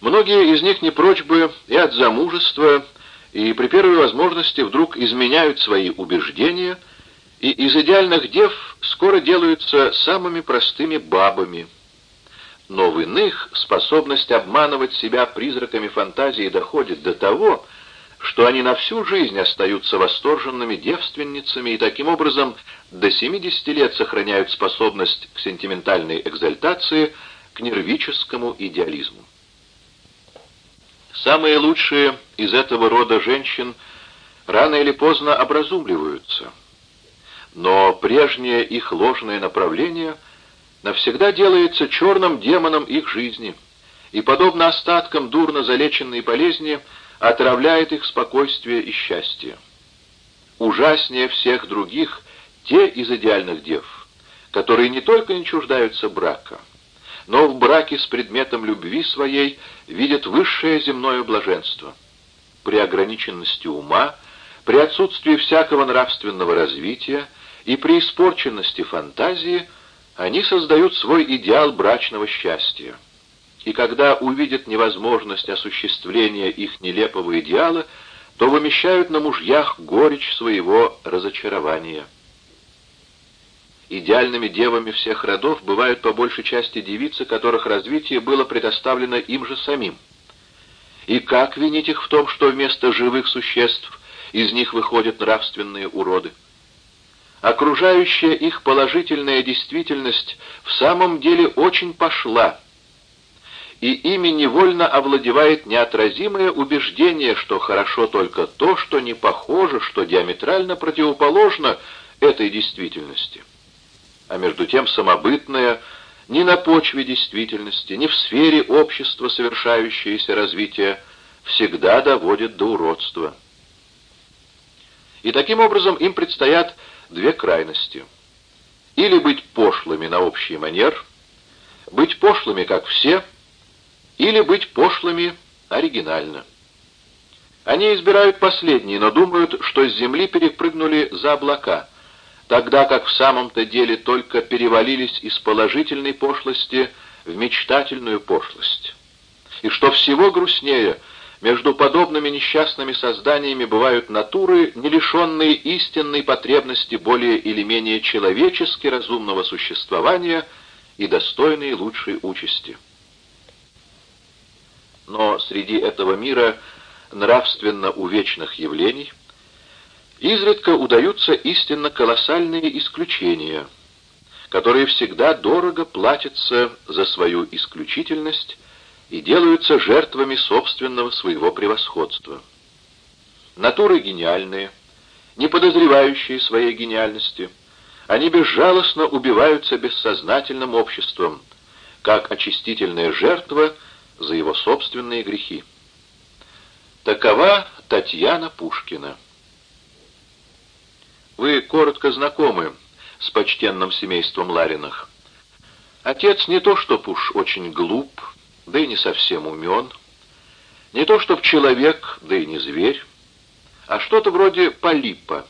Многие из них не прочь бы и от замужества, и при первой возможности вдруг изменяют свои убеждения, и из идеальных дев скоро делаются самыми простыми бабами. Но в иных способность обманывать себя призраками фантазии доходит до того, что они на всю жизнь остаются восторженными девственницами и таким образом до 70 лет сохраняют способность к сентиментальной экзальтации, к нервическому идеализму. Самые лучшие из этого рода женщин рано или поздно образумливаются, но прежнее их ложное направление навсегда делается черным демоном их жизни, и, подобно остаткам дурно залеченной болезни, отравляет их спокойствие и счастье. Ужаснее всех других те из идеальных дев, которые не только не чуждаются брака, но в браке с предметом любви своей видят высшее земное блаженство. При ограниченности ума, при отсутствии всякого нравственного развития и при испорченности фантазии они создают свой идеал брачного счастья и когда увидят невозможность осуществления их нелепого идеала, то вымещают на мужьях горечь своего разочарования. Идеальными девами всех родов бывают по большей части девицы, которых развитие было предоставлено им же самим. И как винить их в том, что вместо живых существ из них выходят нравственные уроды? Окружающая их положительная действительность в самом деле очень пошла, и ими невольно овладевает неотразимое убеждение, что хорошо только то, что не похоже, что диаметрально противоположно этой действительности. А между тем самобытное ни на почве действительности, ни в сфере общества совершающееся развитие всегда доводит до уродства. И таким образом им предстоят две крайности. Или быть пошлыми на общий манер, быть пошлыми, как все – или быть пошлыми оригинально. Они избирают последние, но думают, что с земли перепрыгнули за облака, тогда как в самом-то деле только перевалились из положительной пошлости в мечтательную пошлость. И что всего грустнее, между подобными несчастными созданиями бывают натуры, не лишенные истинной потребности более или менее человечески разумного существования и достойные лучшей участи но среди этого мира нравственно увечных явлений изредка удаются истинно колоссальные исключения, которые всегда дорого платятся за свою исключительность и делаются жертвами собственного своего превосходства. Натуры гениальные, не подозревающие своей гениальности, они безжалостно убиваются бессознательным обществом, как очистительная жертва — за его собственные грехи. Такова Татьяна Пушкина. Вы коротко знакомы с почтенным семейством Лариных. Отец не то чтоб уж очень глуп, да и не совсем умен, не то чтоб человек, да и не зверь, а что-то вроде полипа,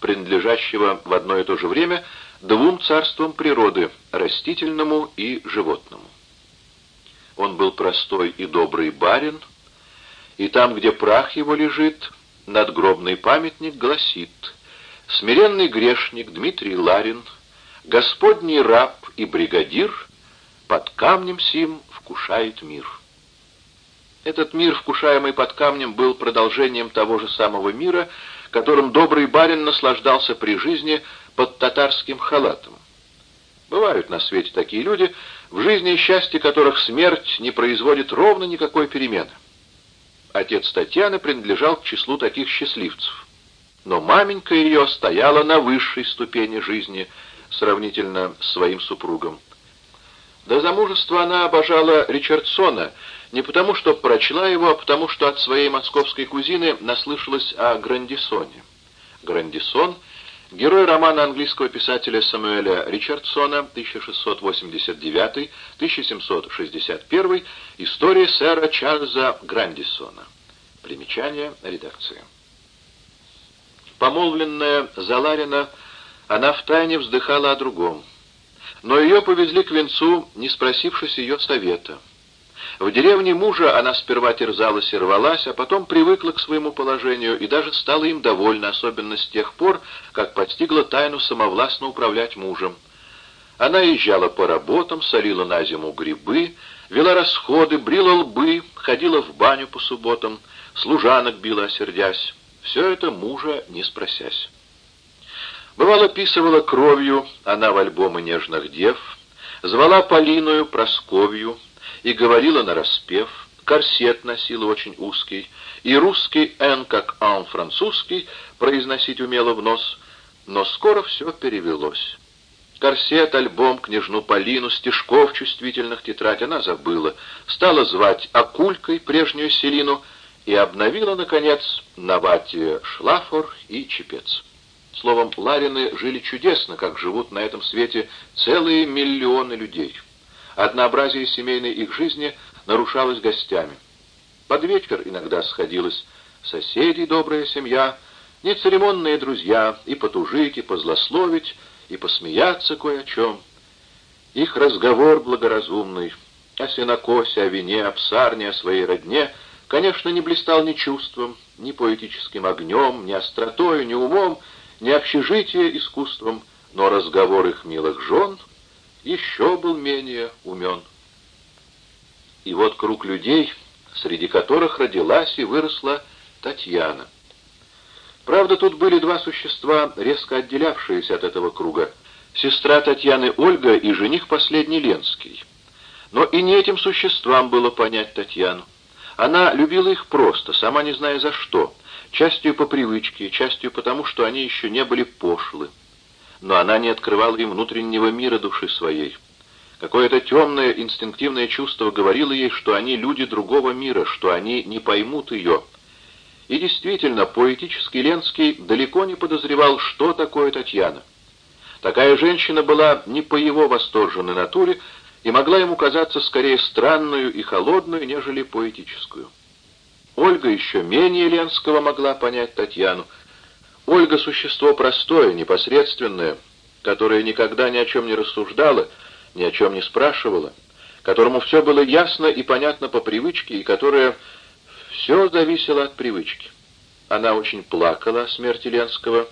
принадлежащего в одно и то же время двум царствам природы, растительному и животному. Он был простой и добрый барин, и там, где прах его лежит, надгробный памятник гласит «Смиренный грешник Дмитрий Ларин, Господний раб и бригадир, под камнем сим вкушает мир». Этот мир, вкушаемый под камнем, был продолжением того же самого мира, которым добрый барин наслаждался при жизни под татарским халатом. Бывают на свете такие люди, в жизни и счастье которых смерть не производит ровно никакой перемены. Отец Татьяны принадлежал к числу таких счастливцев. Но маменька ее стояла на высшей ступени жизни, сравнительно с своим супругом. До замужества она обожала Ричардсона, не потому что прочла его, а потому что от своей московской кузины наслышалась о Грандисоне. Грандисон — Герой романа английского писателя Самуэля Ричардсона 1689-1761 «История сэра Чарльза Грандисона». Примечание редакции. Помолвленная Заларина, она втайне вздыхала о другом. Но ее повезли к венцу, не спросившись ее совета. В деревне мужа она сперва терзалась и рвалась, а потом привыкла к своему положению и даже стала им довольна, особенно с тех пор, как постигла тайну самовластно управлять мужем. Она езжала по работам, солила на зиму грибы, вела расходы, брила лбы, ходила в баню по субботам, служанок била, осердясь. Все это мужа не спросясь. Бывало, писывала кровью она в альбомы нежных дев, звала Полиную Просковью и говорила нараспев, корсет носила очень узкий, и русский «н» как «ан» французский произносить умела в нос, но скоро все перевелось. Корсет, альбом, княжну Полину, стишков чувствительных тетрадь она забыла, стала звать Акулькой прежнюю Селину и обновила, наконец, на вате шлафор и чепец. Словом, Ларины жили чудесно, как живут на этом свете целые миллионы людей. Однообразие семейной их жизни нарушалось гостями. Под вечер иногда сходилась соседи, добрая семья, нецеремонные друзья, и потужить, и позлословить, и посмеяться кое о чем. Их разговор благоразумный о сенокосе, о вине, о псарне, о своей родне, конечно, не блистал ни чувством, ни поэтическим огнем, ни остротою, ни умом, ни общежитие искусством, но разговор их милых жен еще был менее умен. И вот круг людей, среди которых родилась и выросла Татьяна. Правда, тут были два существа, резко отделявшиеся от этого круга. Сестра Татьяны Ольга и жених последний Ленский. Но и не этим существам было понять Татьяну. Она любила их просто, сама не зная за что, частью по привычке, частью потому, что они еще не были пошлы. Но она не открывала им внутреннего мира души своей. Какое-то темное инстинктивное чувство говорило ей, что они люди другого мира, что они не поймут ее, и действительно, поэтический Ленский далеко не подозревал, что такое Татьяна. Такая женщина была не по его восторженной натуре и могла ему казаться скорее странную и холодную, нежели поэтическую. Ольга еще менее Ленского могла понять Татьяну. Ольга — существо простое, непосредственное, которое никогда ни о чем не рассуждала, ни о чем не спрашивала, которому все было ясно и понятно по привычке, и которое все зависело от привычки. Она очень плакала о смерти Ленского,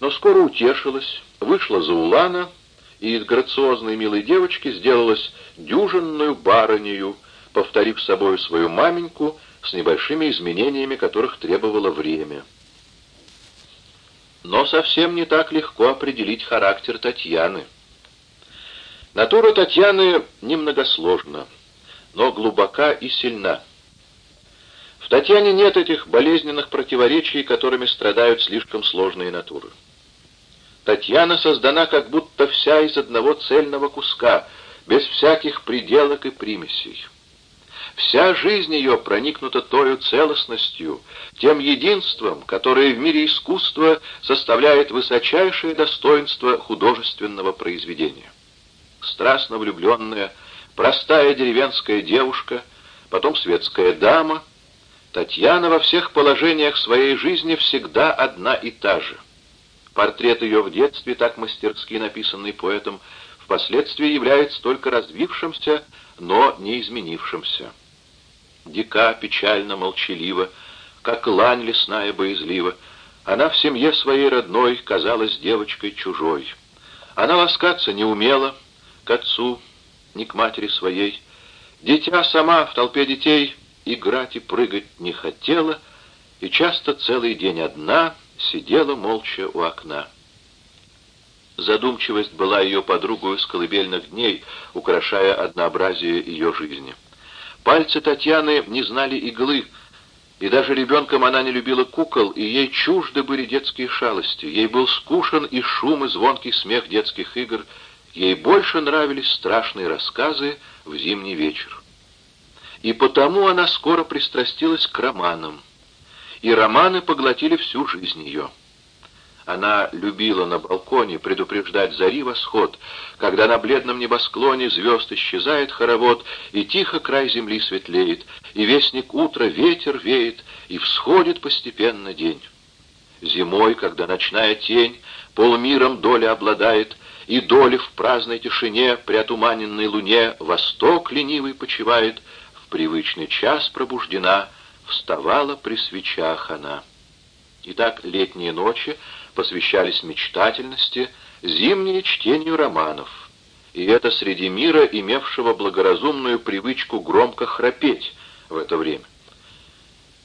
но скоро утешилась, вышла за Улана и из грациозной милой девочки сделалась дюжинную барынею, повторив собою свою маменьку с небольшими изменениями, которых требовало время. Но совсем не так легко определить характер Татьяны. Натура Татьяны немногосложна, но глубока и сильна. В Татьяне нет этих болезненных противоречий, которыми страдают слишком сложные натуры. Татьяна создана как будто вся из одного цельного куска, без всяких приделок и примесей. Вся жизнь ее проникнута тою целостностью, тем единством, которое в мире искусства составляет высочайшее достоинство художественного произведения. Страстно влюбленная, простая деревенская девушка, потом светская дама — Татьяна во всех положениях своей жизни всегда одна и та же. Портрет ее в детстве, так мастерски написанный поэтом, впоследствии является только развившимся, но не изменившимся. Дика, печально, молчалива, как лань лесная боязлива, она в семье своей родной казалась девочкой чужой. Она ласкаться не умела к отцу, ни к матери своей. Дитя сама в толпе детей — играть и прыгать не хотела, и часто целый день одна сидела молча у окна. Задумчивость была ее подругой с колыбельных дней, украшая однообразие ее жизни. Пальцы Татьяны не знали иглы, и даже ребенком она не любила кукол, и ей чужды были детские шалости. Ей был скушен и шум, и звонкий смех детских игр. Ей больше нравились страшные рассказы в зимний вечер и потому она скоро пристрастилась к романам. И романы поглотили всю жизнь ее. Она любила на балконе предупреждать зари восход, когда на бледном небосклоне звезд исчезает хоровод, и тихо край земли светлеет, и вестник утра ветер веет, и всходит постепенно день. Зимой, когда ночная тень полмиром доля обладает, и доли в праздной тишине при отуманенной луне восток ленивый почивает — привычный час пробуждена, вставала при свечах она. Итак, летние ночи посвящались мечтательности, зимние — чтению романов. И это среди мира, имевшего благоразумную привычку громко храпеть в это время.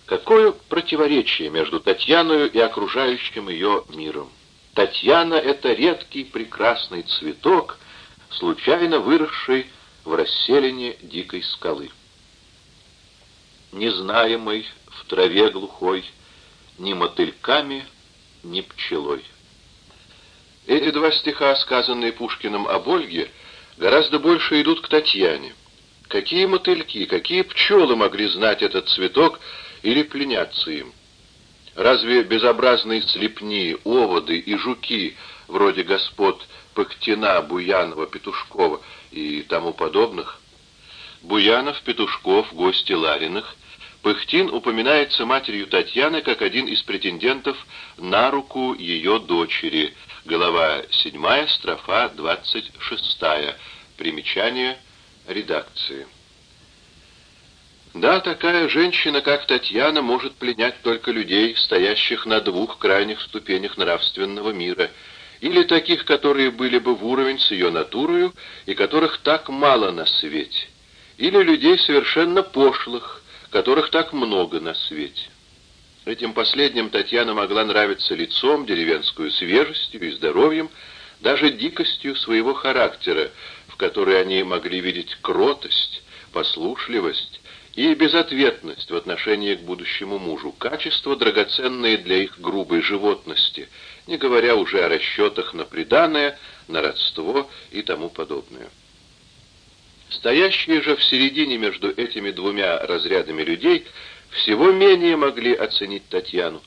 Какое противоречие между Татьяной и окружающим ее миром? Татьяна — это редкий прекрасный цветок, случайно выросший в расселине дикой скалы. Незнаемый в траве глухой, ни мотыльками, ни пчелой. Эти два стиха, сказанные Пушкиным об Ольге, гораздо больше идут к Татьяне. Какие мотыльки, какие пчелы могли знать этот цветок или пленяться им? Разве безобразные слепни, оводы и жуки, вроде господ Пыхтина, Буянова, Петушкова и тому подобных? Буянов, Петушков, гости Лариных. Пыхтин упоминается матерью Татьяны как один из претендентов на руку ее дочери. Глава 7, строфа 26. Примечание редакции. Да, такая женщина, как Татьяна, может пленять только людей, стоящих на двух крайних ступенях нравственного мира, или таких, которые были бы в уровень с ее натурою и которых так мало на свете, или людей совершенно пошлых, которых так много на свете. Этим последним Татьяна могла нравиться лицом, деревенскую свежестью и здоровьем, даже дикостью своего характера, в которой они могли видеть кротость, послушливость, и безответность в отношении к будущему мужу, качества, драгоценные для их грубой животности, не говоря уже о расчетах на преданное, на родство и тому подобное. Стоящие же в середине между этими двумя разрядами людей всего менее могли оценить Татьяну.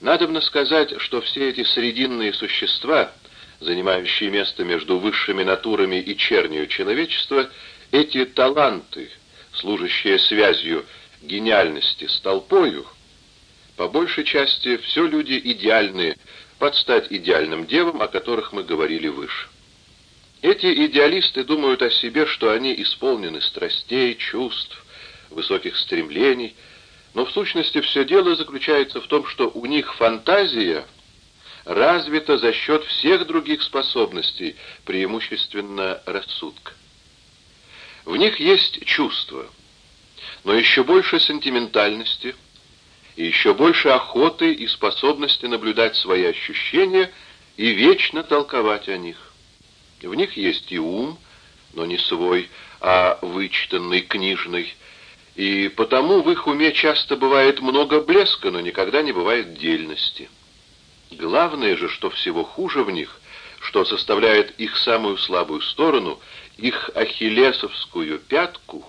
Надобно сказать, что все эти срединные существа, занимающие место между высшими натурами и чернью человечества, эти таланты — служащая связью гениальности с толпою, по большей части все люди идеальные, под стать идеальным девам, о которых мы говорили выше. Эти идеалисты думают о себе, что они исполнены страстей, чувств, высоких стремлений, но в сущности все дело заключается в том, что у них фантазия развита за счет всех других способностей, преимущественно рассудка. В них есть чувства, но еще больше сентиментальности и еще больше охоты и способности наблюдать свои ощущения и вечно толковать о них. В них есть и ум, но не свой, а вычитанный, книжный, и потому в их уме часто бывает много блеска, но никогда не бывает дельности. Главное же, что всего хуже в них, что составляет их самую слабую сторону — их ахиллесовскую пятку,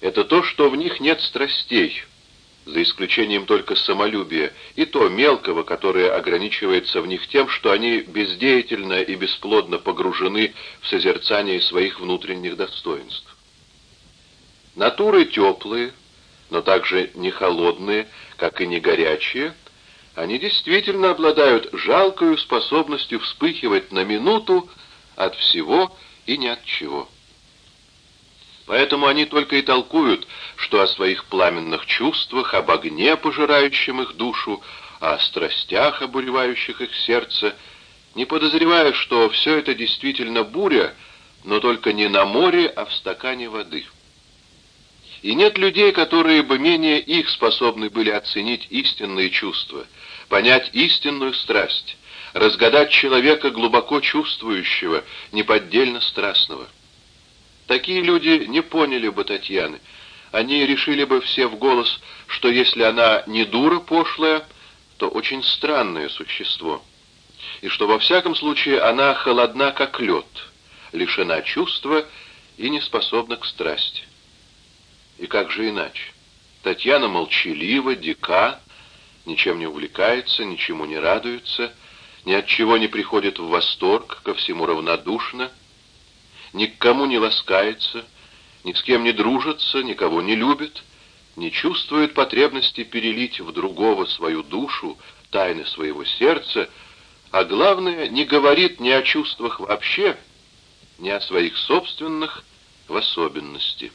это то, что в них нет страстей, за исключением только самолюбия, и то мелкого, которое ограничивается в них тем, что они бездеятельно и бесплодно погружены в созерцание своих внутренних достоинств. Натуры теплые, но также не холодные, как и не горячие, они действительно обладают жалкою способностью вспыхивать на минуту от всего, и ни от чего. Поэтому они только и толкуют, что о своих пламенных чувствах, об огне, пожирающем их душу, о страстях, обуревающих их сердце, не подозревая, что все это действительно буря, но только не на море, а в стакане воды. И нет людей, которые бы менее их способны были оценить истинные чувства, понять истинную страсть, разгадать человека глубоко чувствующего, неподдельно страстного. Такие люди не поняли бы Татьяны. Они решили бы все в голос, что если она не дура пошлая, то очень странное существо. И что во всяком случае она холодна, как лед, лишена чувства и не способна к страсти. И как же иначе? Татьяна молчалива, дика, ничем не увлекается, ничему не радуется, ни от чего не приходит в восторг, ко всему равнодушно, ни к кому не ласкается, ни с кем не дружится, никого не любит, не чувствует потребности перелить в другого свою душу, тайны своего сердца, а главное, не говорит ни о чувствах вообще, ни о своих собственных в особенности.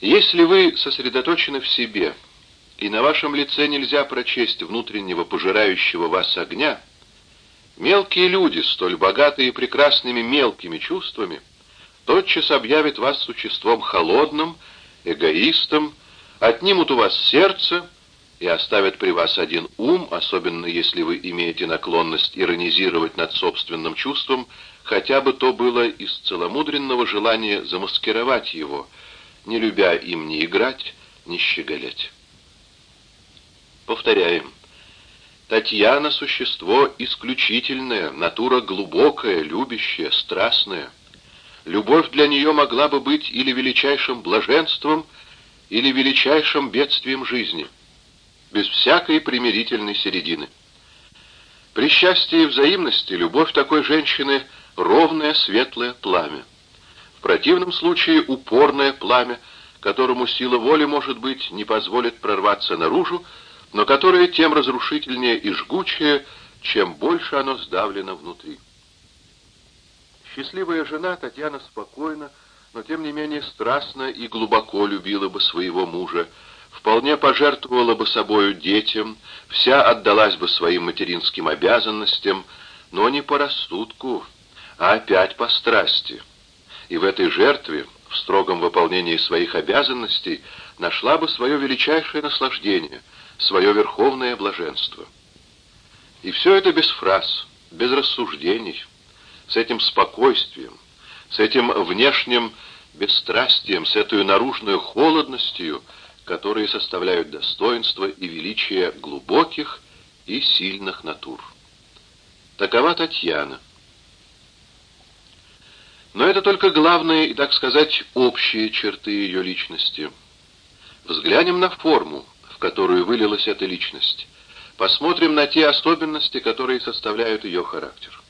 Если вы сосредоточены в себе, и на вашем лице нельзя прочесть внутреннего пожирающего вас огня, мелкие люди, столь богатые прекрасными мелкими чувствами, тотчас объявят вас существом холодным, эгоистом, отнимут у вас сердце и оставят при вас один ум, особенно если вы имеете наклонность иронизировать над собственным чувством, хотя бы то было из целомудренного желания замаскировать его, не любя им ни играть, ни щеголять. Повторяем. Татьяна — существо исключительное, натура глубокая, любящая, страстная. Любовь для нее могла бы быть или величайшим блаженством, или величайшим бедствием жизни, без всякой примирительной середины. При счастье и взаимности любовь такой женщины — ровное светлое пламя. В противном случае упорное пламя, которому сила воли, может быть, не позволит прорваться наружу, но которое тем разрушительнее и жгучее, чем больше оно сдавлено внутри. Счастливая жена Татьяна спокойно, но тем не менее страстно и глубоко любила бы своего мужа, вполне пожертвовала бы собою детям, вся отдалась бы своим материнским обязанностям, но не по рассудку, а опять по страсти. И в этой жертве, в строгом выполнении своих обязанностей, нашла бы свое величайшее наслаждение — свое верховное блаженство. И все это без фраз, без рассуждений, с этим спокойствием, с этим внешним бесстрастием, с этой наружной холодностью, которые составляют достоинство и величие глубоких и сильных натур. Такова Татьяна. Но это только главные и, так сказать, общие черты ее личности. Взглянем на форму, в которую вылилась эта личность. Посмотрим на те особенности, которые составляют ее характер.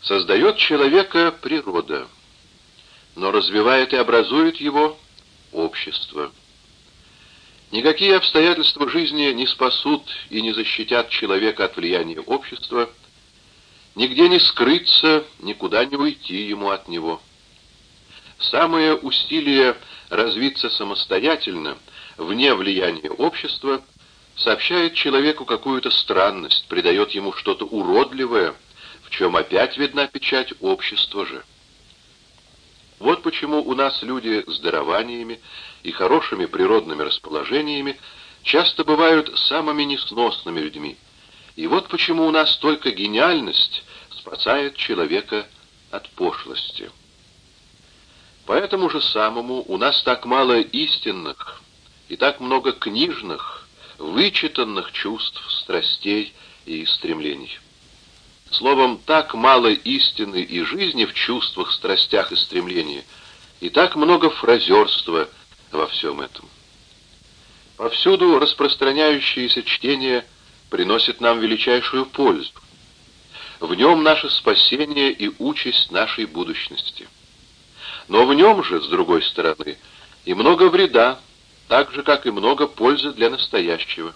Создает человека природа, но развивает и образует его общество. Никакие обстоятельства жизни не спасут и не защитят человека от влияния общества, нигде не скрыться, никуда не уйти ему от него. Самое усилие развиться самостоятельно — вне влияния общества, сообщает человеку какую-то странность, придает ему что-то уродливое, в чем опять видна печать общества же. Вот почему у нас люди с дарованиями и хорошими природными расположениями часто бывают самыми несносными людьми. И вот почему у нас только гениальность спасает человека от пошлости. Поэтому же самому у нас так мало истинных, и так много книжных, вычитанных чувств, страстей и стремлений. Словом, так мало истины и жизни в чувствах, страстях и стремлениях, и так много фразерства во всем этом. Повсюду распространяющееся чтение приносит нам величайшую пользу. В нем наше спасение и участь нашей будущности. Но в нем же, с другой стороны, и много вреда, так же, как и много пользы для настоящего.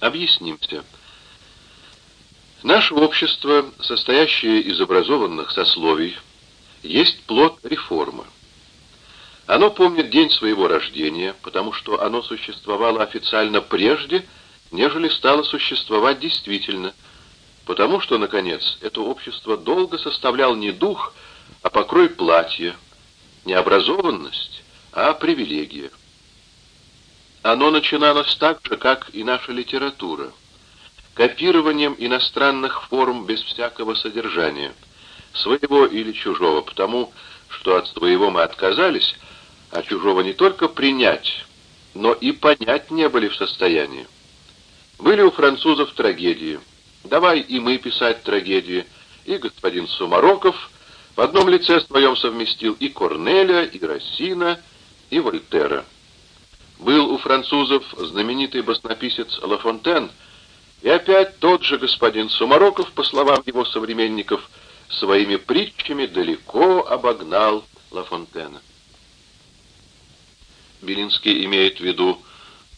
Объяснимся. Наше общество, состоящее из образованных сословий, есть плод реформы. Оно помнит день своего рождения, потому что оно существовало официально прежде, нежели стало существовать действительно, потому что, наконец, это общество долго составлял не дух, а покрой платья, необразованность, а привилегия. Оно начиналось так же, как и наша литература, копированием иностранных форм без всякого содержания, своего или чужого, потому что от своего мы отказались, а чужого не только принять, но и понять не были в состоянии. Были у французов трагедии. Давай и мы писать трагедии. И господин Сумароков в одном лице своем совместил и Корнеля, и Рассина, и Вольтера. Был у французов знаменитый баснописец Ла Фонтен, и опять тот же господин Сумароков, по словам его современников, своими притчами далеко обогнал Ла Фонтена. Белинский имеет в виду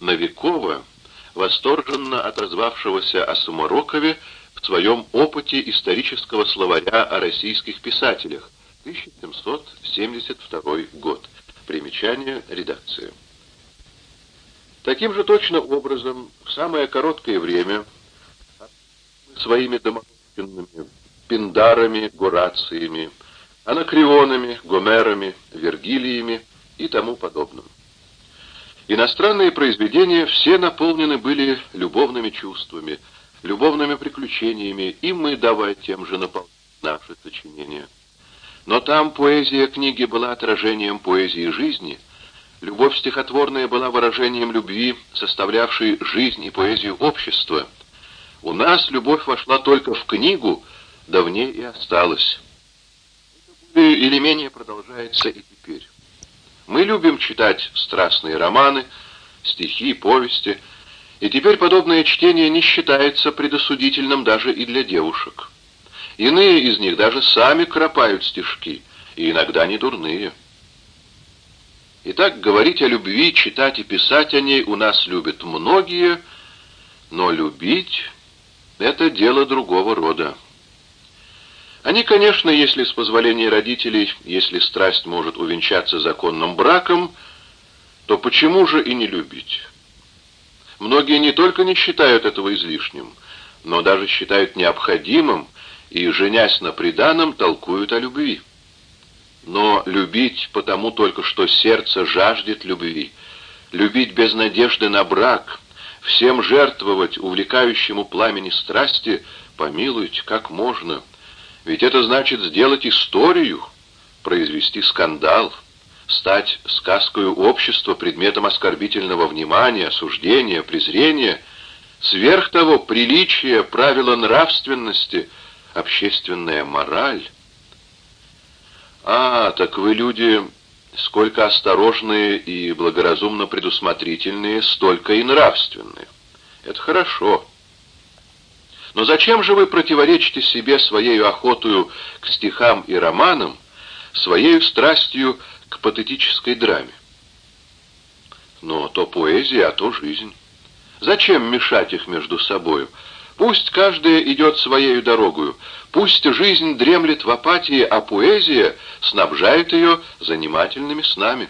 Новикова, восторженно отозвавшегося о Сумарокове в своем опыте исторического словаря о российских писателях, 1772 год. Примечание редакции. Таким же точно образом, в самое короткое время, своими доморощенными пиндарами, гурациями, анакреонами, гомерами, вергилиями и тому подобным. Иностранные произведения все наполнены были любовными чувствами, любовными приключениями, и мы давай тем же наполнять наши сочинения. Но там поэзия книги была отражением поэзии жизни, любовь стихотворная была выражением любви, составлявшей жизнь и поэзию общества. У нас любовь вошла только в книгу, да в ней и осталась. Или менее продолжается и теперь. Мы любим читать страстные романы, стихи, повести, и теперь подобное чтение не считается предосудительным даже и для девушек. Иные из них даже сами кропают стишки, и иногда не дурные. Итак, говорить о любви, читать и писать о ней у нас любят многие, но любить — это дело другого рода. Они, конечно, если с позволения родителей, если страсть может увенчаться законным браком, то почему же и не любить? Многие не только не считают этого излишним, но даже считают необходимым и, женясь на преданном, толкуют о любви. Но любить потому только, что сердце жаждет любви, любить без надежды на брак, всем жертвовать увлекающему пламени страсти, помилуйте, как можно — ведь это значит сделать историю, произвести скандал, стать сказкою общества предметом оскорбительного внимания, осуждения, презрения, сверх того приличия, правила нравственности, общественная мораль. А, так вы люди сколько осторожные и благоразумно предусмотрительные, столько и нравственные. Это хорошо. Но зачем же вы противоречите себе своей охотою к стихам и романам, своей страстью к патетической драме? Но то поэзия, а то жизнь. Зачем мешать их между собою? Пусть каждая идет своею дорогою, пусть жизнь дремлет в апатии, а поэзия снабжает ее занимательными снами.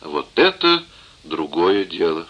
Вот это другое дело.